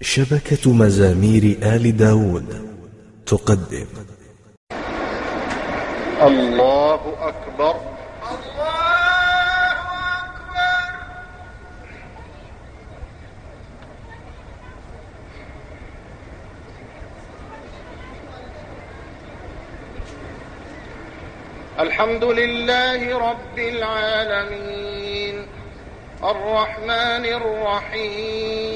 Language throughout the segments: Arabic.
شبكة مزامير آل داود تقدم. الله أكبر. الله أكبر الحمد لله رب العالمين. الرحمن الرحيم.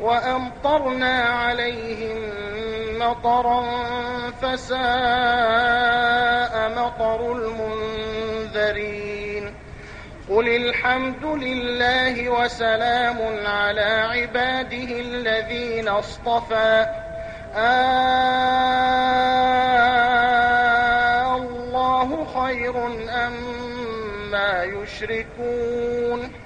وأمطرنا عليهم مطرا فساء مطر المنذرين. قل الحمد لله وسلام على عباده الذين اصطفى. آه الله خير أما يشركون.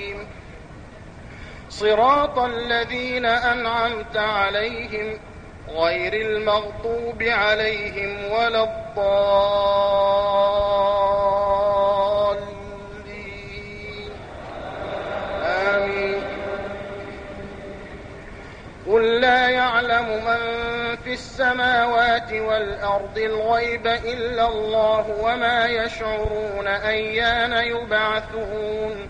صراط الذين أنعمت عليهم غير المغضوب عليهم ولا الضالين. آمين. قل لا يعلم من في السماوات والأرض الغيب إلا الله وما يشعرون أيان يبعثون.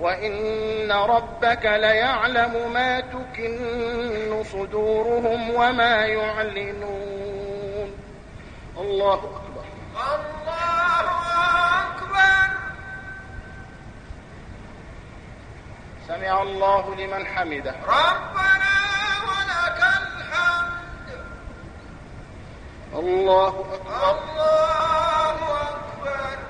وإن ربك ليعلم ما تكن صدورهم وما يعلنون. الله أكبر. الله أكبر. سمع الله لمن حمده. ربنا ولك الحمد. الله أكبر. الله أكبر.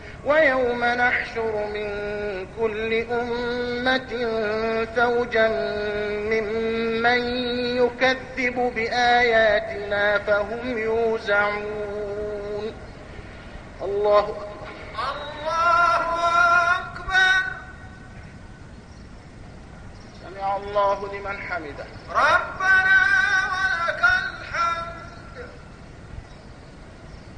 ويوم نحشر من كل أمة فوجا ممن يكذب بآياتنا فهم يوزعون. الله أكبر. الله أكبر. سمع الله لمن حمده. ربنا ولك الحمد.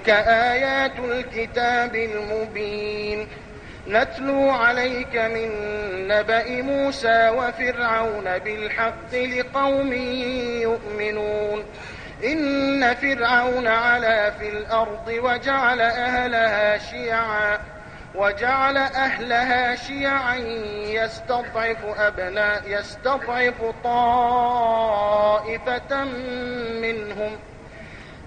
تلك آيات الكتاب المبين. نتلو عليك من نبأ موسى وفرعون بالحق لقوم يؤمنون. إن فرعون علا في الأرض وجعل أهلها شيعا وجعل أهلها شيعا يستضعف أبناء يستضعف طائفة منهم.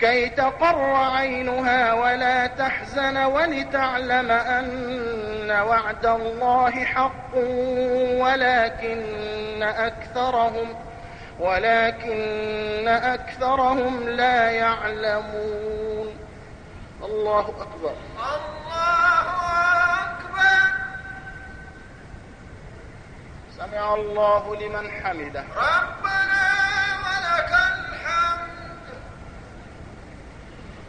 كي تقر عينها ولا تحزن ولتعلم أن وعد الله حق ولكن أكثرهم ولكن أكثرهم لا يعلمون. الله أكبر. الله أكبر. سمع الله لمن حمده. ربنا ولك الحمد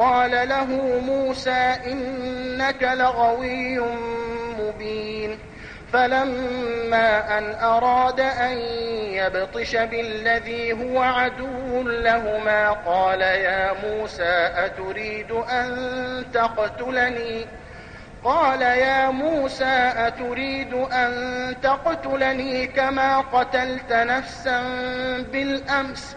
قال له موسى إنك لغوي مبين. فلما أن أراد أن يبطش بالذي هو عدو لهما قال يا موسى أتريد أن تقتلني؟ قال يا موسى أتريد أن تقتلني كما قتلت نفسا بالأمس.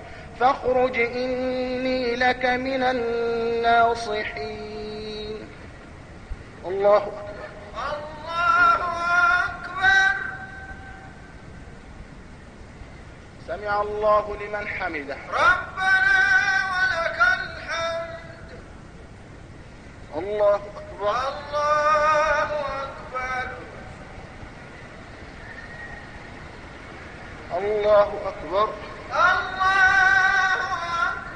فاخرج إني لك من الناصحين. الله أكبر. الله أكبر. سمع الله لمن حمده. ربنا ولك الحمد. الله أكبر. الله أكبر. الله أكبر. الله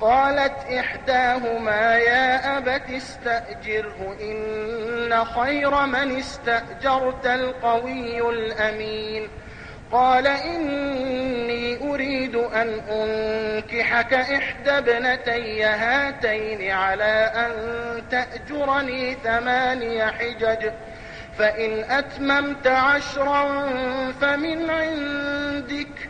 قالت إحداهما يا أبت استأجره إن خير من استأجرت القوي الأمين. قال إني أريد أن أنكحك إحدى ابنتي هاتين على أن تأجرني ثماني حجج فإن أتممت عشرا فمن عندك.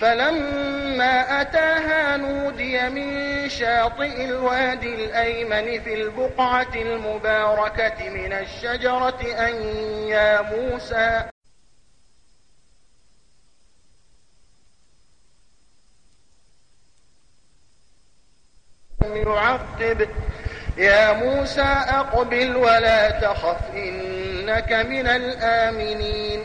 فلما أتاها نودي من شاطئ الوادي الأيمن في البقعة المباركة من الشجرة أن يا موسى. يعقب. يا موسى أقبل ولا تخف إنك من الآمنين.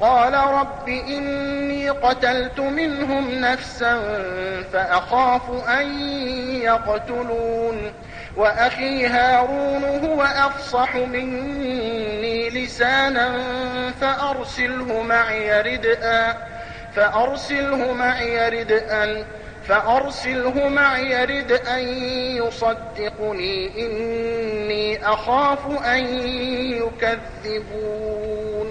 قال رب إني قتلت منهم نفسا فأخاف أن يقتلون وأخي هارون هو أفصح مني لسانا فأرسله معي ردءا فأرسله معي ردءا فأرسله معي ردءا يصدقني إني أخاف أن يكذبون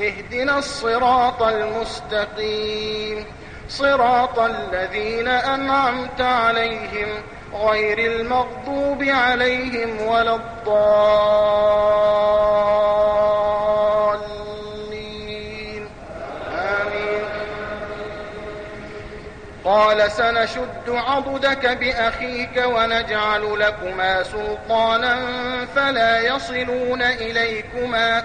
اهدنا الصراط المستقيم. صراط الذين أنعمت عليهم غير المغضوب عليهم ولا الضالين. آمين. قال سنشد عضدك بأخيك ونجعل لكما سلطانا فلا يصلون إليكما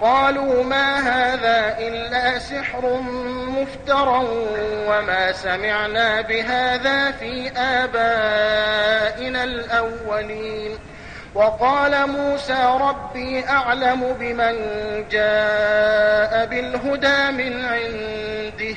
قالوا ما هذا إلا سحر مفترى وما سمعنا بهذا في آبائنا الأولين. وقال موسى ربي أعلم بمن جاء بالهدى من عنده.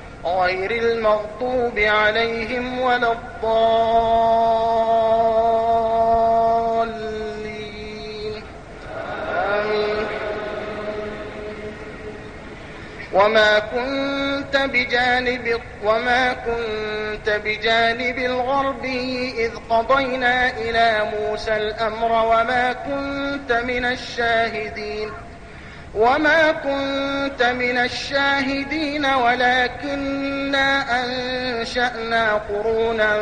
غير المغضوب عليهم ولا الضالين. آمين. وما كنت بجانب وما كنت بجانب الغربي إذ قضينا إلى موسى الأمر وما كنت من الشاهدين. وما كنت من الشاهدين ولكنا أنشأنا قرونا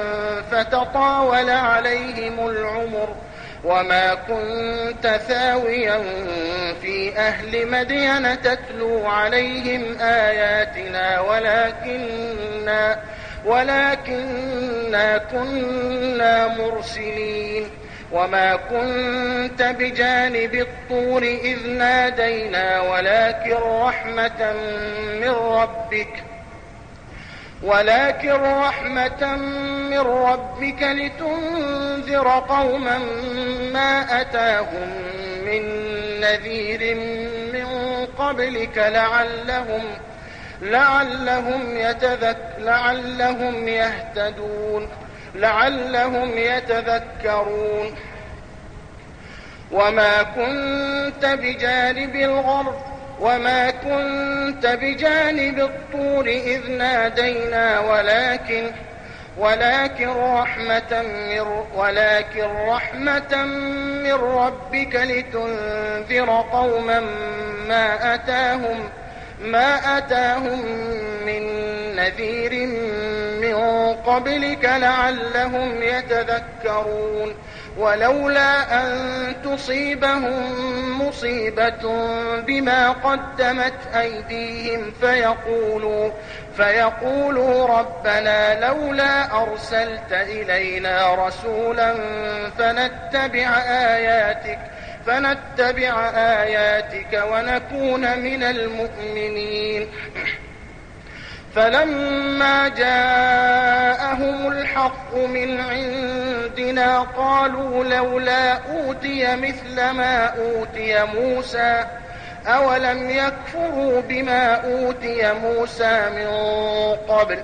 فتطاول عليهم العمر وما كنت ثاويا في أهل مدين تتلو عليهم آياتنا ولكنا ولكنا كنا مرسلين وما كنت بجانب الطور إذ نادينا ولكن رحمة من ربك ولكن رحمة من ربك لتنذر قوما ما أتاهم من نذير من قبلك لعلهم لعلهم يتذك لعلهم يهتدون لعلهم يتذكرون. وما كنت بجانب الغرب وما كنت بجانب الطور إذ نادينا ولكن ولكن رحمة من ولكن رحمة من ربك لتنذر قوما ما أتاهم ما أتاهم من نذير من قبلك لعلهم يتذكرون ولولا أن تصيبهم مصيبة بما قدمت أيديهم فيقولوا فيقولوا ربنا لولا أرسلت إلينا رسولا فنتبع آياتك فنتبع آياتك ونكون من المؤمنين. فلما جاءهم الحق من عندنا قالوا لولا أوتي مثل ما أوتي موسى أولم يكفروا بما أوتي موسى من قبل؟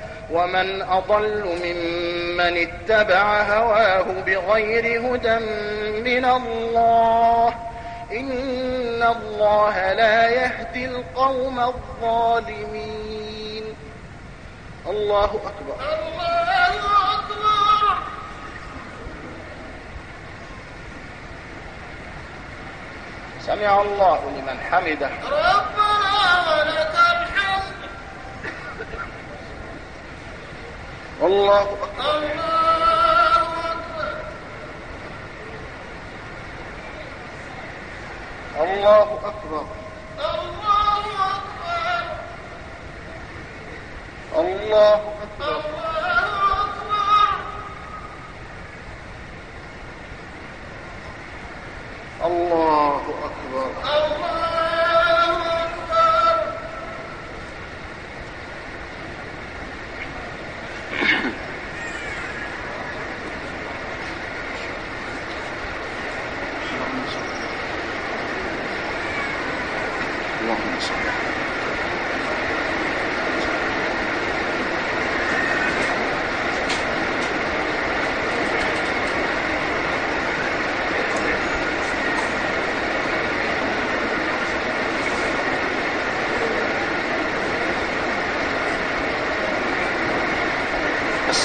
ومن أضل ممن اتبع هواه بغير هدى من الله إن الله لا يهدي القوم الظالمين. الله أكبر. الله أكبر سمع الله لمن حمده. ربنا اللہ Allahu akbar Allahu akbar Allahu akbar